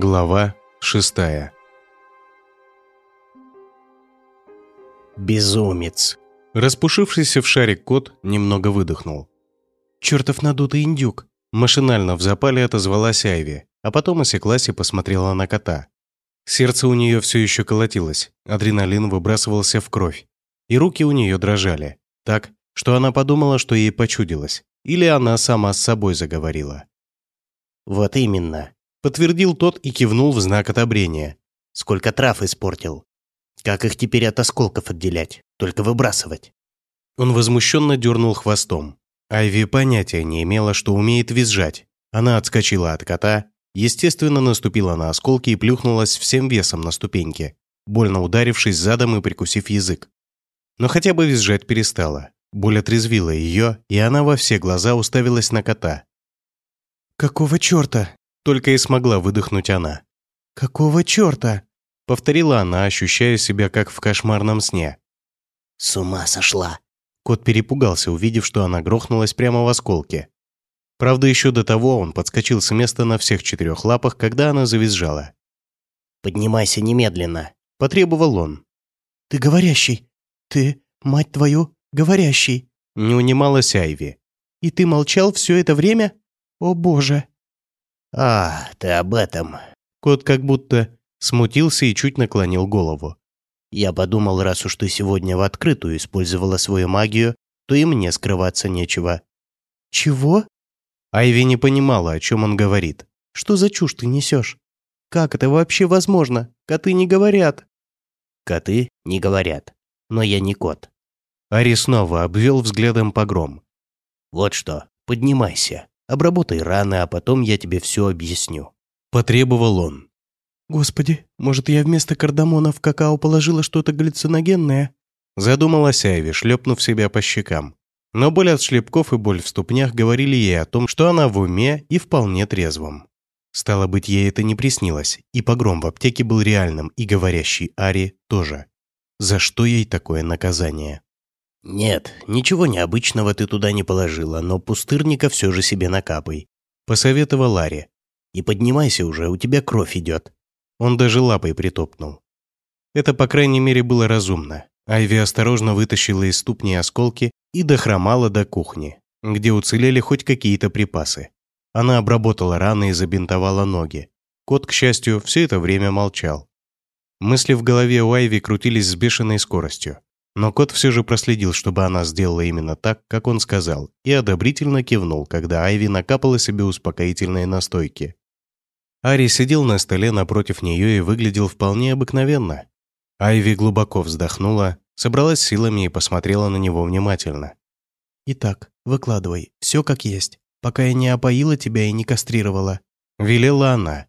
Глава шестая Безумец. Распушившийся в шарик кот немного выдохнул. «Чертов надутый индюк!» Машинально в запале отозвалась Айви, а потом осеклась и посмотрела на кота. Сердце у нее все еще колотилось, адреналин выбрасывался в кровь, и руки у нее дрожали, так, что она подумала, что ей почудилось, или она сама с собой заговорила. Вот именно. Подтвердил тот и кивнул в знак одобрения. Сколько трав испортил. Как их теперь от осколков отделять? Только выбрасывать. Он возмущенно дернул хвостом. Айви понятия не имела, что умеет визжать. Она отскочила от кота, естественно, наступила на осколки и плюхнулась всем весом на ступеньки, больно ударившись задом и прикусив язык. Но хотя бы визжать перестала. Боль отрезвила ее, и она во все глаза уставилась на кота. «Какого черта?» – только и смогла выдохнуть она. «Какого черта?» – повторила она, ощущая себя как в кошмарном сне. С ума сошла. Кот перепугался, увидев, что она грохнулась прямо в осколке. Правда, еще до того он подскочил с места на всех четырех лапах, когда она завизжала. «Поднимайся немедленно», – потребовал он. «Ты говорящий. Ты, мать твою, говорящий». Не унималась Айви. «И ты молчал все это время? О боже!» «А, ты об этом». Кот как будто смутился и чуть наклонил голову. «Я подумал, раз уж ты сегодня в открытую использовала свою магию, то и мне скрываться нечего». «Чего?» Айви не понимала, о чем он говорит. «Что за чушь ты несешь? Как это вообще возможно? Коты не говорят». «Коты не говорят. Но я не кот». Ари снова обвел взглядом погром. «Вот что, поднимайся, обработай раны, а потом я тебе все объясню». Потребовал он. «Господи, может, я вместо кардамона в какао положила что-то галлюциногенное?» Задумалась Айви, шлепнув себя по щекам. Но боль от шлепков и боль в ступнях говорили ей о том, что она в уме и вполне трезвом. Стало быть, ей это не приснилось, и погром в аптеке был реальным, и говорящий Ари тоже. За что ей такое наказание? «Нет, ничего необычного ты туда не положила, но пустырника все же себе накапай», — посоветовал Ари. «И поднимайся уже, у тебя кровь идет». Он даже лапой притопнул. Это, по крайней мере, было разумно. Айви осторожно вытащила из ступни осколки и дохромала до кухни, где уцелели хоть какие-то припасы. Она обработала раны и забинтовала ноги. Кот, к счастью, все это время молчал. Мысли в голове у Айви крутились с бешеной скоростью. Но кот все же проследил, чтобы она сделала именно так, как он сказал, и одобрительно кивнул, когда Айви накапала себе успокоительные настойки. Ари сидел на столе напротив нее и выглядел вполне обыкновенно. Айви глубоко вздохнула, собралась силами и посмотрела на него внимательно. «Итак, выкладывай, все как есть, пока я не опоила тебя и не кастрировала», — велела она.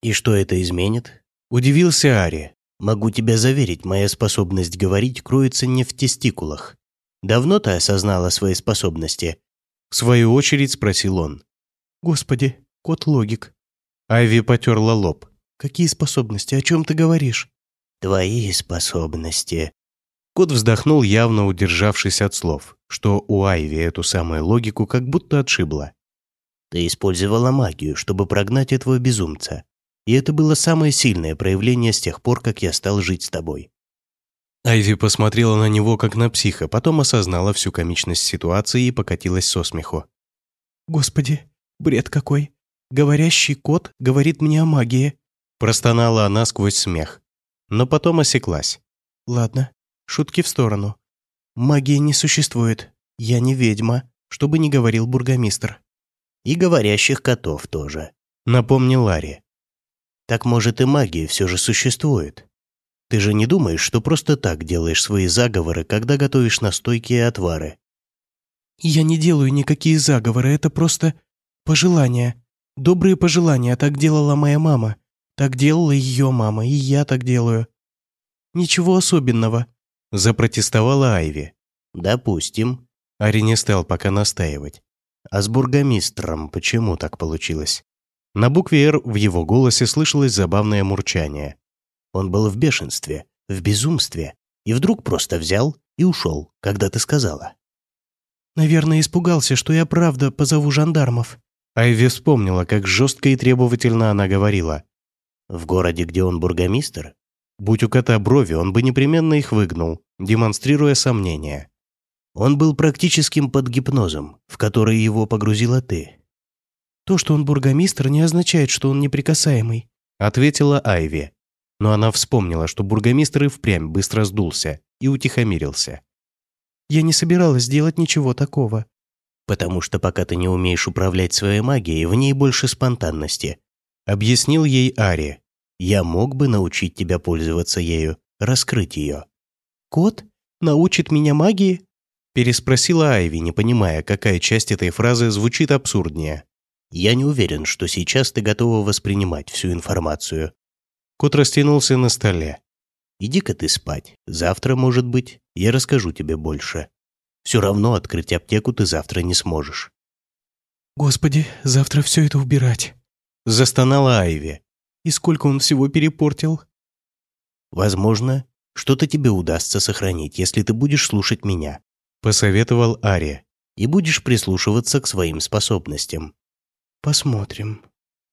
«И что это изменит?» — удивился Ари. «Могу тебя заверить, моя способность говорить кроется не в тестикулах. Давно ты осознала свои способности?» В свою очередь спросил он. «Господи, кот-логик». Айви потерла лоб. «Какие способности? О чем ты говоришь?» «Твои способности». Кот вздохнул, явно удержавшись от слов, что у Айви эту самую логику как будто отшибло. «Ты использовала магию, чтобы прогнать этого безумца. И это было самое сильное проявление с тех пор, как я стал жить с тобой». Айви посмотрела на него как на психа, потом осознала всю комичность ситуации и покатилась со смеху. «Господи, бред какой! Говорящий кот говорит мне о магии!» Простонала она сквозь смех, но потом осеклась. «Ладно, шутки в сторону. Магии не существует. Я не ведьма, чтобы не говорил бургомистр». «И говорящих котов тоже», — напомнил Ларри. «Так, может, и магия все же существует? Ты же не думаешь, что просто так делаешь свои заговоры, когда готовишь настойки и отвары?» «Я не делаю никакие заговоры, это просто пожелания. Добрые пожелания, так делала моя мама. Так делала ее мама, и я так делаю. Ничего особенного», — запротестовала Айви. «Допустим». Ари не стал пока настаивать. «А с бургомистром почему так получилось?» На букве «Р» в его голосе слышалось забавное мурчание. Он был в бешенстве, в безумстве, и вдруг просто взял и ушел, когда ты сказала. «Наверное, испугался, что я правда позову жандармов». Айви вспомнила, как жестко и требовательно она говорила. В городе, где он бургомистр? Будь у кота брови, он бы непременно их выгнул, демонстрируя сомнения. Он был практическим под гипнозом, в который его погрузила ты. То, что он бургомистр, не означает, что он неприкасаемый, ответила Айви. Но она вспомнила, что бургомистр и впрямь быстро сдулся и утихомирился. Я не собиралась делать ничего такого. Потому что пока ты не умеешь управлять своей магией, в ней больше спонтанности. Объяснил ей Ари. Я мог бы научить тебя пользоваться ею, раскрыть ее. Кот научит меня магии? Переспросила Айви, не понимая, какая часть этой фразы звучит абсурднее. Я не уверен, что сейчас ты готова воспринимать всю информацию. Кот растянулся на столе. Иди-ка ты спать. Завтра, может быть, я расскажу тебе больше. Все равно открыть аптеку ты завтра не сможешь. Господи, завтра все это убирать. Застонала Айви. И сколько он всего перепортил? Возможно, что-то тебе удастся сохранить, если ты будешь слушать меня. Посоветовал Ари. И будешь прислушиваться к своим способностям. Посмотрим.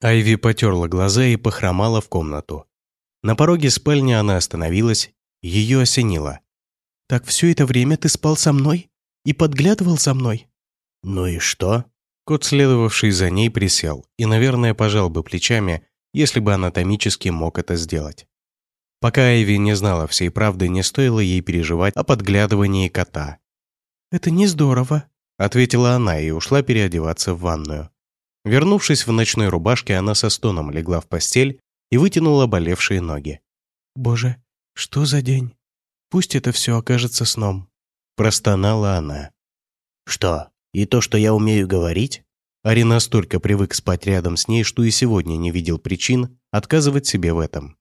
Айви потерла глаза и похромала в комнату. На пороге спальни она остановилась, ее осенило. «Так все это время ты спал со мной? И подглядывал со мной?» «Ну и что?» Кот, следовавший за ней, присел и, наверное, пожал бы плечами, если бы анатомически мог это сделать. Пока Айви не знала всей правды, не стоило ей переживать о подглядывании кота. «Это не здорово», — ответила она и ушла переодеваться в ванную. Вернувшись в ночной рубашке, она со стоном легла в постель и вытянула болевшие ноги. «Боже, что за день? Пусть это все окажется сном», – простонала она. «Что, и то, что я умею говорить?» Ари настолько привык спать рядом с ней, что и сегодня не видел причин отказывать себе в этом.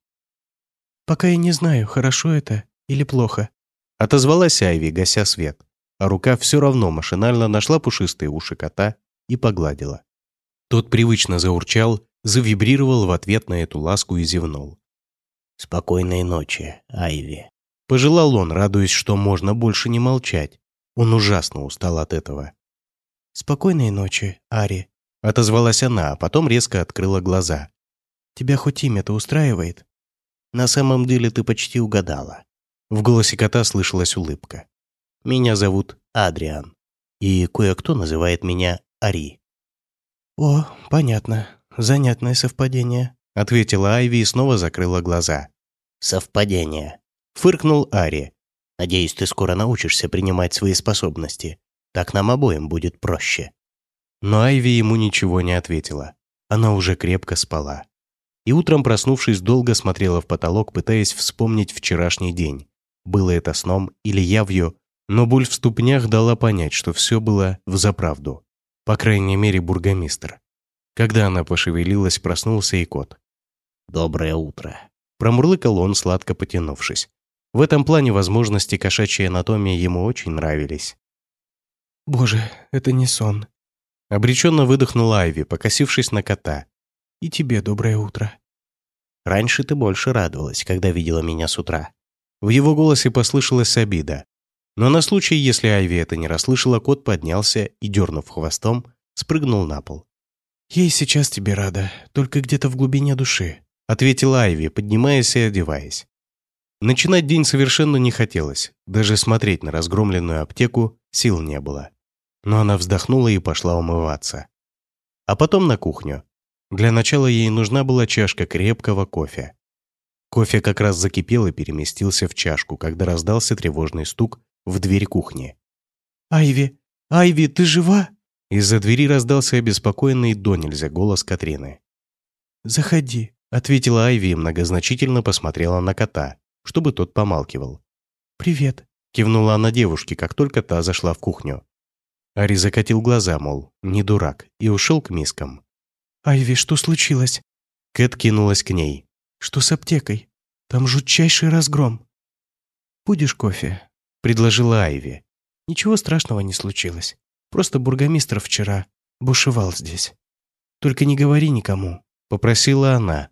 «Пока я не знаю, хорошо это или плохо», – отозвалась Айви, гася свет, а рука все равно машинально нашла пушистые уши кота и погладила. Тот привычно заурчал завибрировал в ответ на эту ласку и зевнул. «Спокойной ночи, Айви», — пожелал он, радуясь, что можно больше не молчать. Он ужасно устал от этого. «Спокойной ночи, Ари», — отозвалась она, а потом резко открыла глаза. «Тебя хоть имя-то устраивает?» «На самом деле ты почти угадала». В голосе кота слышалась улыбка. «Меня зовут Адриан, и кое-кто называет меня Ари». «О, понятно. «Занятное совпадение», — ответила Айви и снова закрыла глаза. «Совпадение», — фыркнул Ари. «Надеюсь, ты скоро научишься принимать свои способности. Так нам обоим будет проще». Но Айви ему ничего не ответила. Она уже крепко спала. И утром, проснувшись, долго смотрела в потолок, пытаясь вспомнить вчерашний день. Было это сном или явью, но боль в ступнях дала понять, что все было взаправду. По крайней мере, бургомистр. Когда она пошевелилась, проснулся и кот. «Доброе утро», – промурлыкал он, сладко потянувшись. В этом плане возможности кошачьей анатомии ему очень нравились. «Боже, это не сон», – обреченно выдохнула Айви, покосившись на кота. «И тебе доброе утро». «Раньше ты больше радовалась, когда видела меня с утра». В его голосе послышалась обида. Но на случай, если Айви это не расслышала, кот поднялся и, дернув хвостом, спрыгнул на пол. «Я и сейчас тебе рада, только где-то в глубине души», ответила Айви, поднимаясь и одеваясь. Начинать день совершенно не хотелось, даже смотреть на разгромленную аптеку сил не было. Но она вздохнула и пошла умываться. А потом на кухню. Для начала ей нужна была чашка крепкого кофе. Кофе как раз закипел и переместился в чашку, когда раздался тревожный стук в дверь кухни. «Айви! Айви, ты жива?» Из-за двери раздался обеспокоенный до нельзя голос Катрины. «Заходи», — ответила Айви и многозначительно посмотрела на кота, чтобы тот помалкивал. «Привет», — кивнула она девушке, как только та зашла в кухню. Ари закатил глаза, мол, не дурак, и ушел к мискам. «Айви, что случилось?» Кэт кинулась к ней. «Что с аптекой? Там жутчайший разгром». «Будешь кофе?» — предложила Айви. «Ничего страшного не случилось. Просто бургомистр вчера бушевал здесь. Только не говори никому», — попросила она.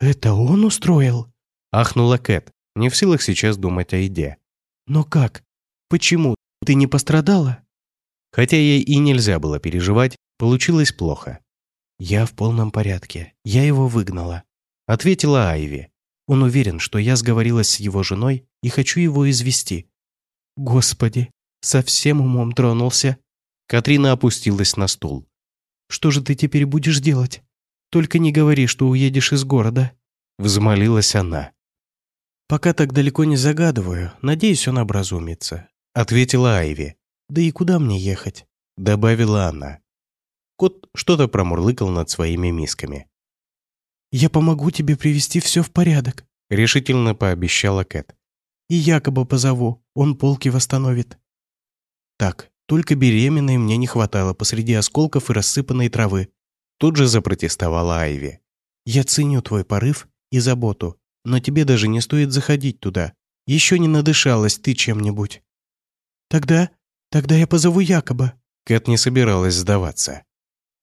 «Это он устроил?» — ахнула Кэт, не в силах сейчас думать о еде. «Но как? Почему? Ты не пострадала?» Хотя ей и нельзя было переживать, получилось плохо. «Я в полном порядке. Я его выгнала». ответила Айви. Он уверен, что я сговорилась с его женой и хочу его извести. Господи, совсем умом тронулся. Катрина опустилась на стул. Что же ты теперь будешь делать? Только не говори, что уедешь из города. Взмолилась она. Пока так далеко не загадываю, надеюсь, он образумится. Ответила Айви. Да и куда мне ехать? Добавила она. Кот что-то промурлыкал над своими мисками. «Я помогу тебе привести все в порядок», — решительно пообещала Кэт. «И якобы позову, он полки восстановит». «Так, только беременной мне не хватало посреди осколков и рассыпанной травы». Тут же запротестовала Айви. «Я ценю твой порыв и заботу, но тебе даже не стоит заходить туда. Еще не надышалась ты чем-нибудь». «Тогда, тогда я позову якобы». Кэт не собиралась сдаваться.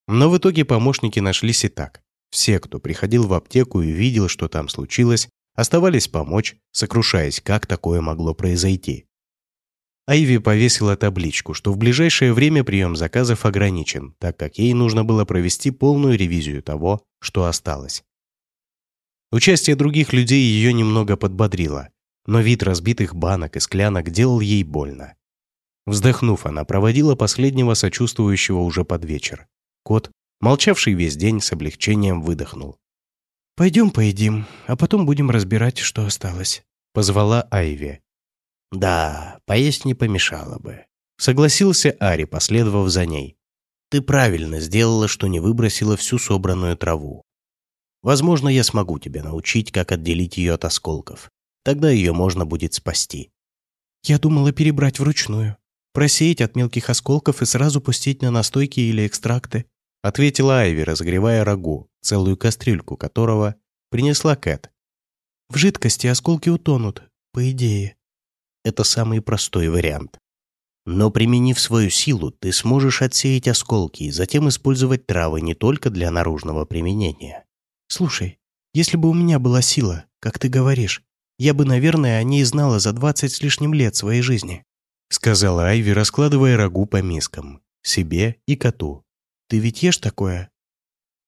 Но в итоге помощники нашлись и так. Все, кто приходил в аптеку и видел, что там случилось, оставались помочь, сокрушаясь, как такое могло произойти. Айви повесила табличку, что в ближайшее время прием заказов ограничен, так как ей нужно было провести полную ревизию того, что осталось. Участие других людей ее немного подбодрило, но вид разбитых банок и склянок делал ей больно. Вздохнув, она проводила последнего сочувствующего уже под вечер. Кот, молчавший весь день, с облегчением выдохнул. «Пойдем поедим, а потом будем разбирать, что осталось», — позвала Айви. «Да, поесть не помешало бы», — согласился Ари, последовав за ней. «Ты правильно сделала, что не выбросила всю собранную траву. Возможно, я смогу тебя научить, как отделить ее от осколков. Тогда ее можно будет спасти». «Я думала перебрать вручную», Просеять от мелких осколков и сразу пустить на настойки или экстракты», ответила Айви, разогревая рагу, целую кастрюльку которого принесла Кэт. «В жидкости осколки утонут, по идее». Это самый простой вариант. Но применив свою силу, ты сможешь отсеять осколки и затем использовать травы не только для наружного применения. «Слушай, если бы у меня была сила, как ты говоришь, я бы, наверное, о ней знала за двадцать с лишним лет своей жизни сказала Айви, раскладывая рагу по мискам. Себе и коту. «Ты ведь ешь такое?»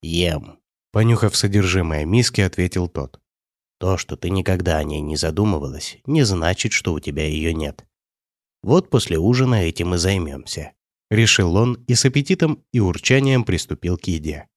«Ем», — понюхав содержимое миски, ответил тот. «То, что ты никогда о ней не задумывалась, не значит, что у тебя ее нет. Вот после ужина этим и займемся», — решил он и с аппетитом и урчанием приступил к еде.